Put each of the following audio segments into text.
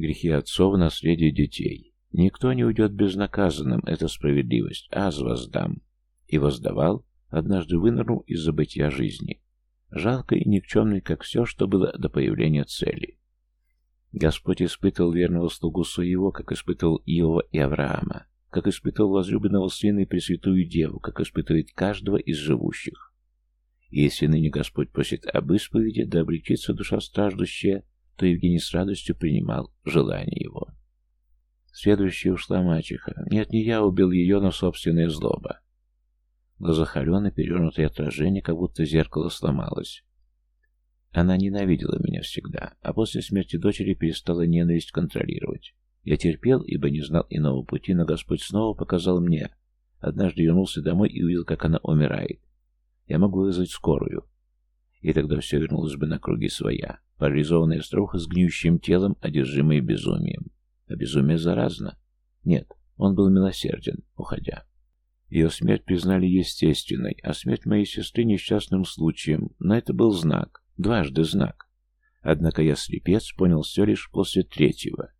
Грехи отцов, наследие детей. Никто не уйдет безнаказанным, это справедливость. Аз воздам. И воздавал, однажды вынырнул из забытия жизни. Жалко и никчемный, как все, что было до появления цели. Господь испытывал верного слугу своего, как испытывал Иова и Авраама, как испытывал возлюбленного сына и Пресвятую Деву, как испытывает каждого из живущих. И если ныне Господь просит об исповеди, да облегчится душа страждущая, то Евгений с радостью принимал желание его. Следующая ушла мачеха. Нет, не я убил ее, но собственная злоба. В глазах Алены перевернутое отражение, как будто зеркало сломалось. Она ненавидела меня всегда, а после смерти дочери перестала ненависть контролировать. Я терпел, ибо не знал иного пути, но Господь снова показал мне. Однажды вернулся домой и увидел, как она умирает. Я мог вызвать скорую. И тогда все вернулось бы на круги своя. Парализованная струха с гниющим телом, одержимая безумием. А безумие заразно. Нет, он был милосерден, уходя. Ее смерть признали естественной, а смерть моей сестры несчастным случаем, но это был знак. Дважды знак. Однако я, слепец, понял все лишь после третьего.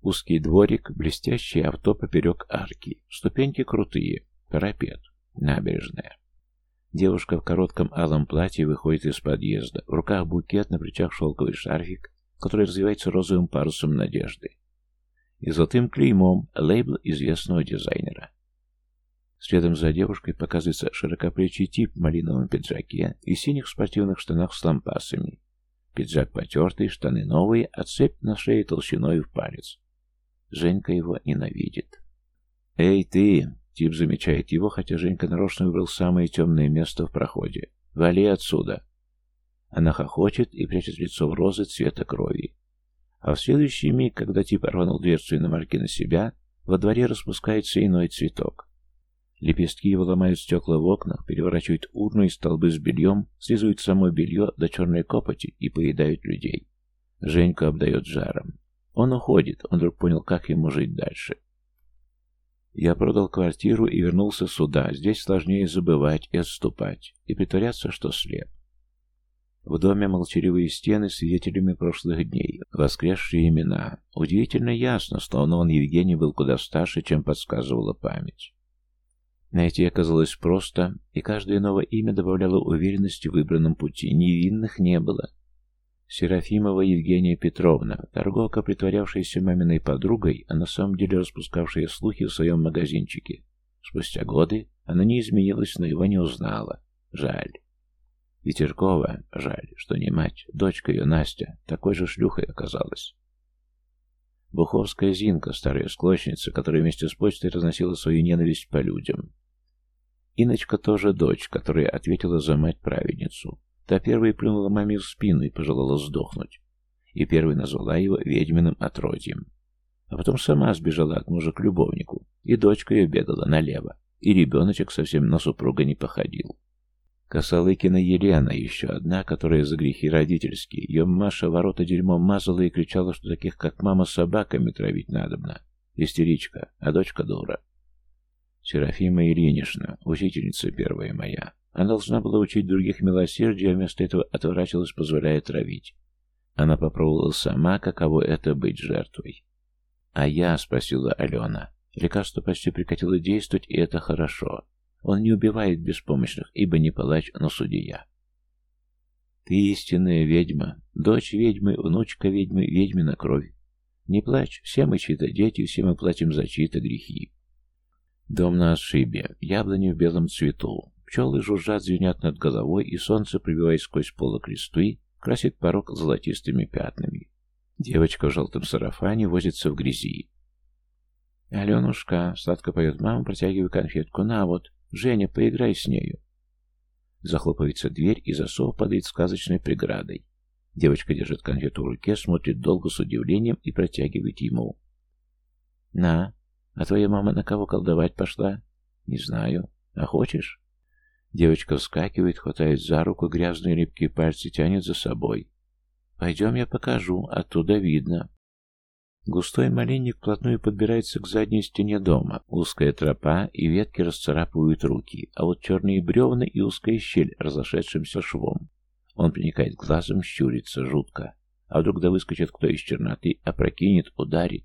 Узкий дворик, блестящее авто поперек арки, ступеньки крутые, парапет, набережная. Девушка в коротком алом платье выходит из подъезда. В руках букет, на плечах шелковый шарфик, который развивается розовым парусом надежды. И золотым клеймом лейбл известного дизайнера. Следом за девушкой показывается широкоплечий тип в малиновом пиджаке и синих спортивных штанах с лампасами. Пиджак потертый, штаны новые, а цепь на шее толщиной в палец. Женька его ненавидит. «Эй, ты!» — тип замечает его, хотя Женька нарочно выбрал самое темное место в проходе. «Вали отсюда!» Она хохочет и прячет лицо в розы цвета крови. А в следующий миг, когда тип рванул дверцу и иномарки на себя, во дворе распускается иной цветок. Лепестки его ломают стекла в окнах, переворачивают урну и столбы с бельем, слизывают само белье до черной копоти и поедают людей. Женьку обдает жаром. Он уходит, он вдруг понял, как ему жить дальше. Я продал квартиру и вернулся сюда. Здесь сложнее забывать и отступать, и притворяться, что слеп. В доме молчаливые стены свидетелями прошлых дней, воскресшие имена. Удивительно ясно, словно он Евгений был куда старше, чем подсказывала память. Найти оказалось просто, и каждое новое имя добавляло уверенности в выбранном пути. Невинных не было. Серафимова Евгения Петровна, торговка, притворявшаяся маминой подругой, а на самом деле распускавшая слухи в своем магазинчике. Спустя годы она не изменилась, но его не узнала. Жаль. Ветеркова, жаль, что не мать, дочка ее, Настя, такой же шлюхой оказалась. Буховская Зинка, старая склочница, которая вместе с почтой разносила свою ненависть по людям. Иночка тоже дочь, которая ответила за мать-праведницу. Та первой плюнула маме в спину и пожелала сдохнуть. И первой назвала его ведьминым отродьем. А потом сама сбежала от мужа к любовнику, и дочка ее бегала налево, и ребеночек совсем на супруга не походил. Косолыкина Елена, еще одна, которая за грехи родительские. Ее Маша ворота дерьмом мазала и кричала, что таких, как мама, собаками травить надобно. Истеричка, а дочка дура. Серафима Ильинична, учительница первая моя. Она должна была учить других милосердия, а вместо этого отворачивалась, позволяя травить. Она попробовала сама, каково это быть жертвой. «А я?» — спросила Алена. «Лекарство почти прекратило действовать, и это хорошо. Он не убивает беспомощных, ибо не палач, но судья». «Ты истинная ведьма, дочь ведьмы, внучка ведьмы, ведьмина кровь. Не плачь, все мы чьи-то дети, все мы платим за чьи-то грехи. Дом на отшибе, яблони в белом цвету. Пчелы жужжат, звенят над головой, и солнце, пробиваясь сквозь полок листвы, красит порог золотистыми пятнами. Девочка в желтом сарафане возится в грязи. «Аленушка!» — сладко поет мама, протягивая конфетку. «На вот, Женя, поиграй с нею!» Захлопывается дверь, и засов падает сказочной преградой. Девочка держит конфету в руке, смотрит долго с удивлением и протягивает ему. «На, а твоя мама на кого колдовать пошла? Не знаю. А хочешь? Девочка вскакивает, хватает за руку, грязные липкие пальцы тянет за собой. Пойдем, я покажу, оттуда видно. Густой малинник вплотную подбирается к задней стене дома. Узкая тропа и ветки расцарапывают руки, а вот черные бревна и узкая щель разошедшимся швом. Он проникает глазом, щурится жутко. А вдруг да выскочит кто из черноты, опрокинет, ударит?